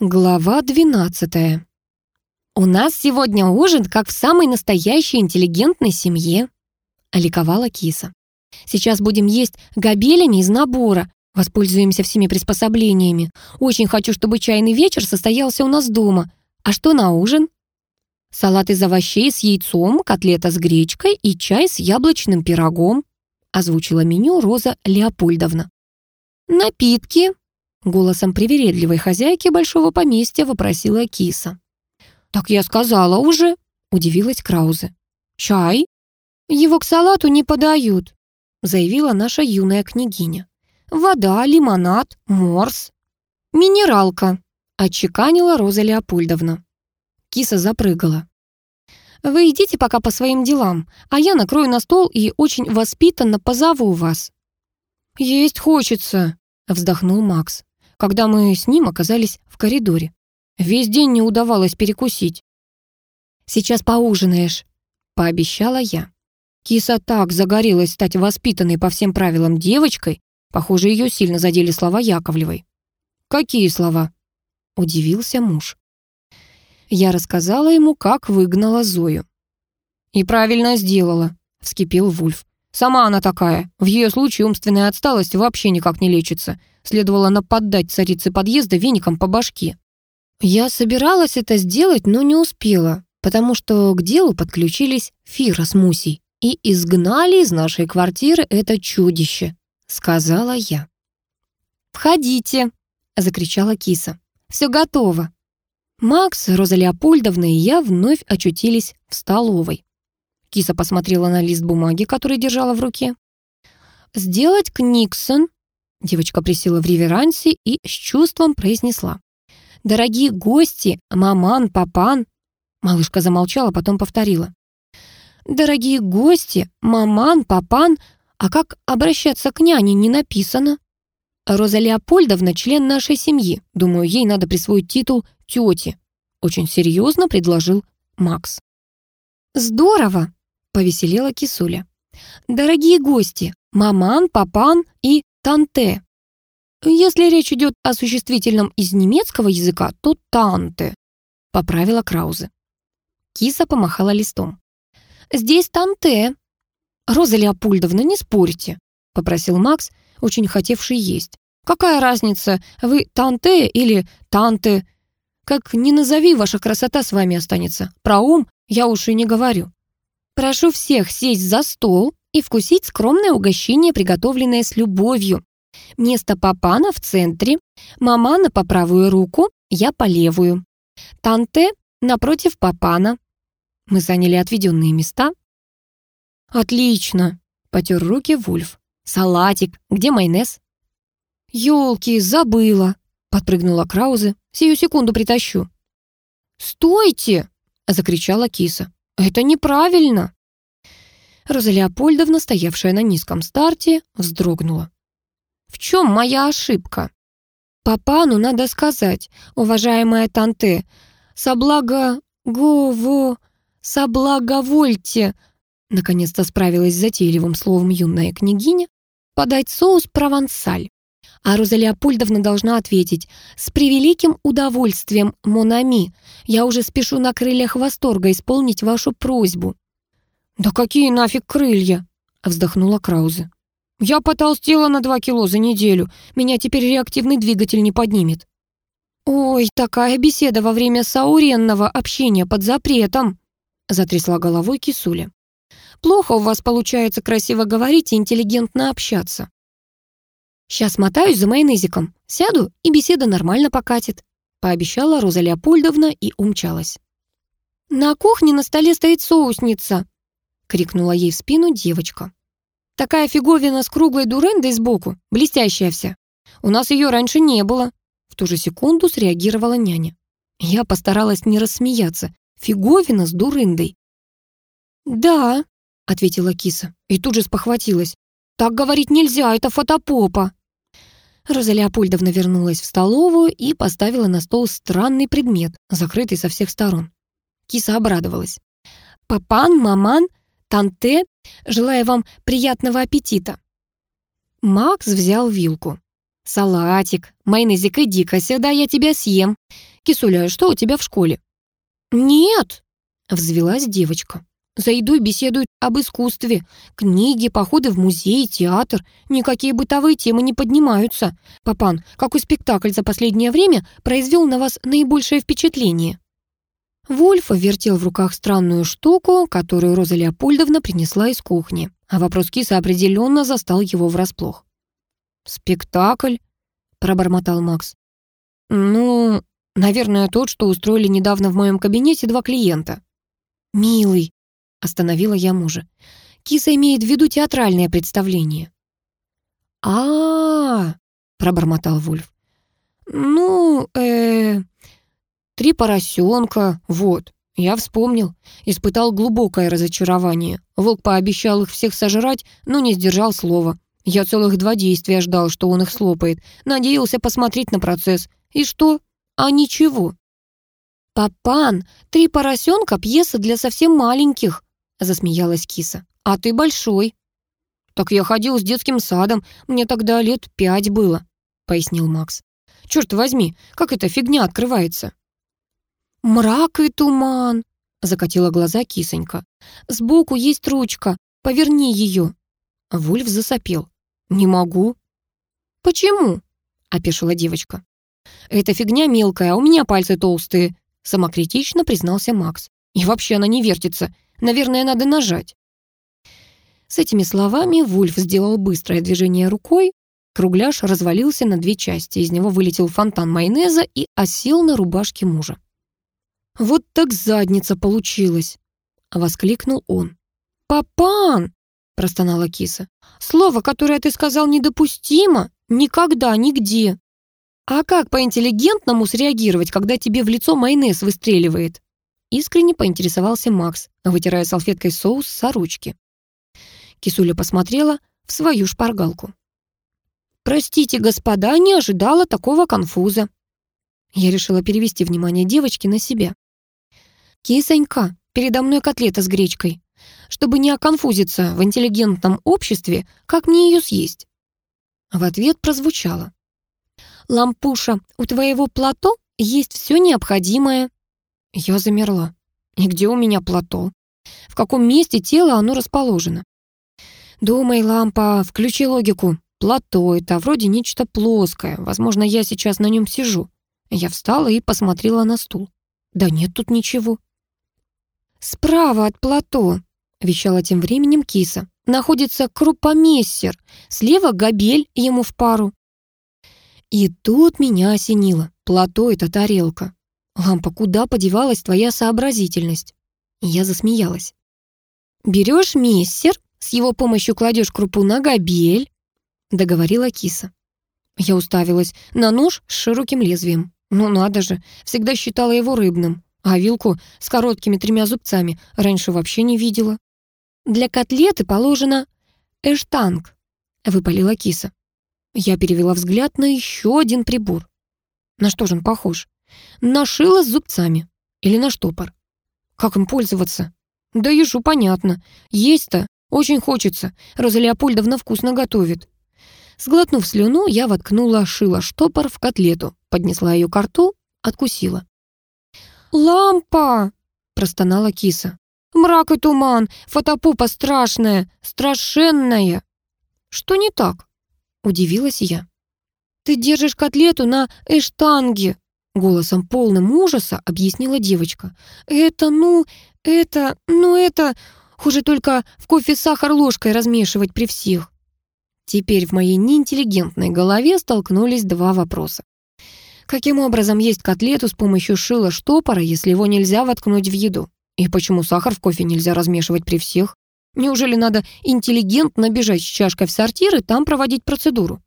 Глава 12 «У нас сегодня ужин, как в самой настоящей интеллигентной семье», — ликовала киса. «Сейчас будем есть гобелями из набора, воспользуемся всеми приспособлениями. Очень хочу, чтобы чайный вечер состоялся у нас дома. А что на ужин?» «Салат из овощей с яйцом, котлета с гречкой и чай с яблочным пирогом», — озвучила меню Роза Леопольдовна. «Напитки», — голосом привередливой хозяйки большого поместья вопросила киса. «Так я сказала уже», — удивилась Краузе. «Чай?» «Его к салату не подают», — заявила наша юная княгиня. «Вода, лимонад, морс». «Минералка», — отчеканила Роза Леопольдовна. Киса запрыгала. «Вы идите пока по своим делам, а я накрою на стол и очень воспитанно позову вас». «Есть хочется», — вздохнул Макс, когда мы с ним оказались в коридоре. Весь день не удавалось перекусить. «Сейчас поужинаешь», — пообещала я. Киса так загорелась стать воспитанной по всем правилам девочкой, похоже, ее сильно задели слова Яковлевой. «Какие слова?» — удивился муж. Я рассказала ему, как выгнала Зою. «И правильно сделала», — вскипел Вульф. «Сама она такая. В ее случае умственная отсталость вообще никак не лечится. Следовало нападать царице подъезда веником по башке». Я собиралась это сделать, но не успела, потому что к делу подключились Фира с Мусей и изгнали из нашей квартиры это чудище, сказала я. «Входите», — закричала киса. «Все готово». Макс, Роза Леопольдовна и я вновь очутились в столовой. Киса посмотрела на лист бумаги, который держала в руке. «Сделать Книксон», — девочка присела в реверансе и с чувством произнесла. «Дорогие гости, маман, папан». Малышка замолчала, потом повторила. «Дорогие гости, маман, папан, а как обращаться к няне не написано?» Роза Леопольдовна — член нашей семьи. Думаю, ей надо присвоить титул тети», — очень серьезно предложил Макс. «Здорово!» — повеселела кисуля. «Дорогие гости, маман, папан и танте. Если речь идет о существительном из немецкого языка, то танте», — поправила Краузе. Киса помахала листом. «Здесь танте». «Роза Леопольдовна, не спорьте», — попросил Макс, очень хотевший есть. «Какая разница, вы танте или танте? Как ни назови, ваша красота с вами останется. Про ум я уж и не говорю. Прошу всех сесть за стол и вкусить скромное угощение, приготовленное с любовью. Место папана в центре, мамана по правую руку, я по левую. Танте напротив папана. Мы заняли отведенные места. «Отлично!» — потер руки Вульф. «Салатик. Где майонез?» «Елки, забыла!» — подпрыгнула Краузе. Сию секунду притащу». «Стойте!» — закричала киса. «Это неправильно!» Роза Леопольдовна, стоявшая на низком старте, вздрогнула. «В чем моя ошибка?» «Папану надо сказать, уважаемая Танте, соблага го соблаговольте!» Наконец-то справилась с затейливым словом юная княгиня. «Подать соус провансаль». А Роза Леопольдовна должна ответить «С превеликим удовольствием, Монами. Я уже спешу на крыльях восторга исполнить вашу просьбу». «Да какие нафиг крылья?» — вздохнула Краузе. «Я потолстела на два кило за неделю. Меня теперь реактивный двигатель не поднимет». «Ой, такая беседа во время сауренного общения под запретом», — затрясла головой кисуля. «Плохо у вас получается красиво говорить и интеллигентно общаться. «Сейчас мотаюсь за майонезиком, сяду, и беседа нормально покатит», пообещала Роза Леопольдовна и умчалась. «На кухне на столе стоит соусница», крикнула ей в спину девочка. «Такая фиговина с круглой дурендой сбоку, блестящая вся. У нас ее раньше не было». В ту же секунду среагировала няня. Я постаралась не рассмеяться. Фиговина с дурындой. «Да», — ответила киса, и тут же спохватилась. «Так говорить нельзя, это фотопопа». Роза Леопольдовна вернулась в столовую и поставила на стол странный предмет, закрытый со всех сторон. Киса обрадовалась. «Папан, маман, танте, желаю вам приятного аппетита». Макс взял вилку. салатик, майонезик иди-ка сюда, я тебя съем. Кисуля, что у тебя в школе?» «Нет!» — взвелась девочка. За едой беседуют об искусстве. Книги, походы в музей, театр. Никакие бытовые темы не поднимаются. Папан, какой спектакль за последнее время произвел на вас наибольшее впечатление?» Вольф вертел в руках странную штуку, которую Роза Леопольдовна принесла из кухни. А вопрос киса определенно застал его врасплох. «Спектакль?» — пробормотал Макс. «Ну, наверное, тот, что устроили недавно в моем кабинете два клиента». «Милый», — остановила я мужа, «киса имеет в виду театральное представление». «А-а-а», пробормотал Вольф. «Ну, э, Три поросенка, вот. Я вспомнил. Испытал глубокое разочарование. Волк пообещал их всех сожрать, но не сдержал слова. Я целых два действия ждал, что он их слопает. Надеялся посмотреть на процесс. И что? А ничего. «Папан, три поросенка — пьеса для совсем маленьких», — засмеялась киса. «А ты большой». «Так я ходил с детским садом, мне тогда лет пять было», — пояснил Макс. «Черт возьми, как эта фигня открывается?» «Мрак и туман», — закатила глаза кисонька. «Сбоку есть ручка, поверни ее». Вульф засопел. «Не могу». «Почему?» — опешила девочка. «Эта фигня мелкая, а у меня пальцы толстые», — самокритично признался Макс. «И вообще она не вертится. Наверное, надо нажать». С этими словами Вульф сделал быстрое движение рукой. Кругляш развалился на две части. Из него вылетел фонтан майонеза и осел на рубашке мужа. «Вот так задница получилась!» — воскликнул он. «Папан!» — простонала киса. «Слово, которое ты сказал, недопустимо! Никогда, нигде!» «А как по-интеллигентному среагировать, когда тебе в лицо майонез выстреливает?» Искренне поинтересовался Макс, вытирая салфеткой соус с ручки. Кисуля посмотрела в свою шпаргалку. «Простите, господа, не ожидала такого конфуза». Я решила перевести внимание девочки на себя. «Кисонька, передо мной котлета с гречкой. Чтобы не оконфузиться в интеллигентном обществе, как мне ее съесть?» В ответ прозвучало. «Лампуша, у твоего плато есть все необходимое». Я замерла. «И где у меня плато? В каком месте тела оно расположено?» «Думай, лампа, включи логику. Плато — это вроде нечто плоское. Возможно, я сейчас на нем сижу». Я встала и посмотрела на стул. «Да нет тут ничего». «Справа от плато», — вещала тем временем киса, «находится крупомессер, слева габель ему в пару». И тут меня осенило. Плато — это тарелка. «Лампа, куда подевалась твоя сообразительность?» Я засмеялась. «Берешь мессер, с его помощью кладешь крупу на габель», — договорила киса. Я уставилась на нож с широким лезвием. Ну надо же, всегда считала его рыбным. А вилку с короткими тремя зубцами раньше вообще не видела. Для котлеты положено эштанг, выпалила киса. Я перевела взгляд на еще один прибор. На что же он похож? На шило с зубцами. Или на штопор. Как им пользоваться? Да ежу понятно. Есть-то очень хочется. Роза Леопольдовна вкусно готовит. Сглотнув слюну, я воткнула шило-штопор в котлету, поднесла ее к рту, откусила. «Лампа!» — простонала киса. «Мрак и туман, фотопупа страшная, страшенная!» «Что не так?» — удивилась я. «Ты держишь котлету на эштанге!» Голосом полным ужаса объяснила девочка. «Это, ну, это, ну это... Хуже только в кофе сахар ложкой размешивать при всех». Теперь в моей неинтеллигентной голове столкнулись два вопроса. Каким образом есть котлету с помощью шила штопора, если его нельзя воткнуть в еду? И почему сахар в кофе нельзя размешивать при всех? Неужели надо интеллигентно бежать с чашкой в сортир и там проводить процедуру?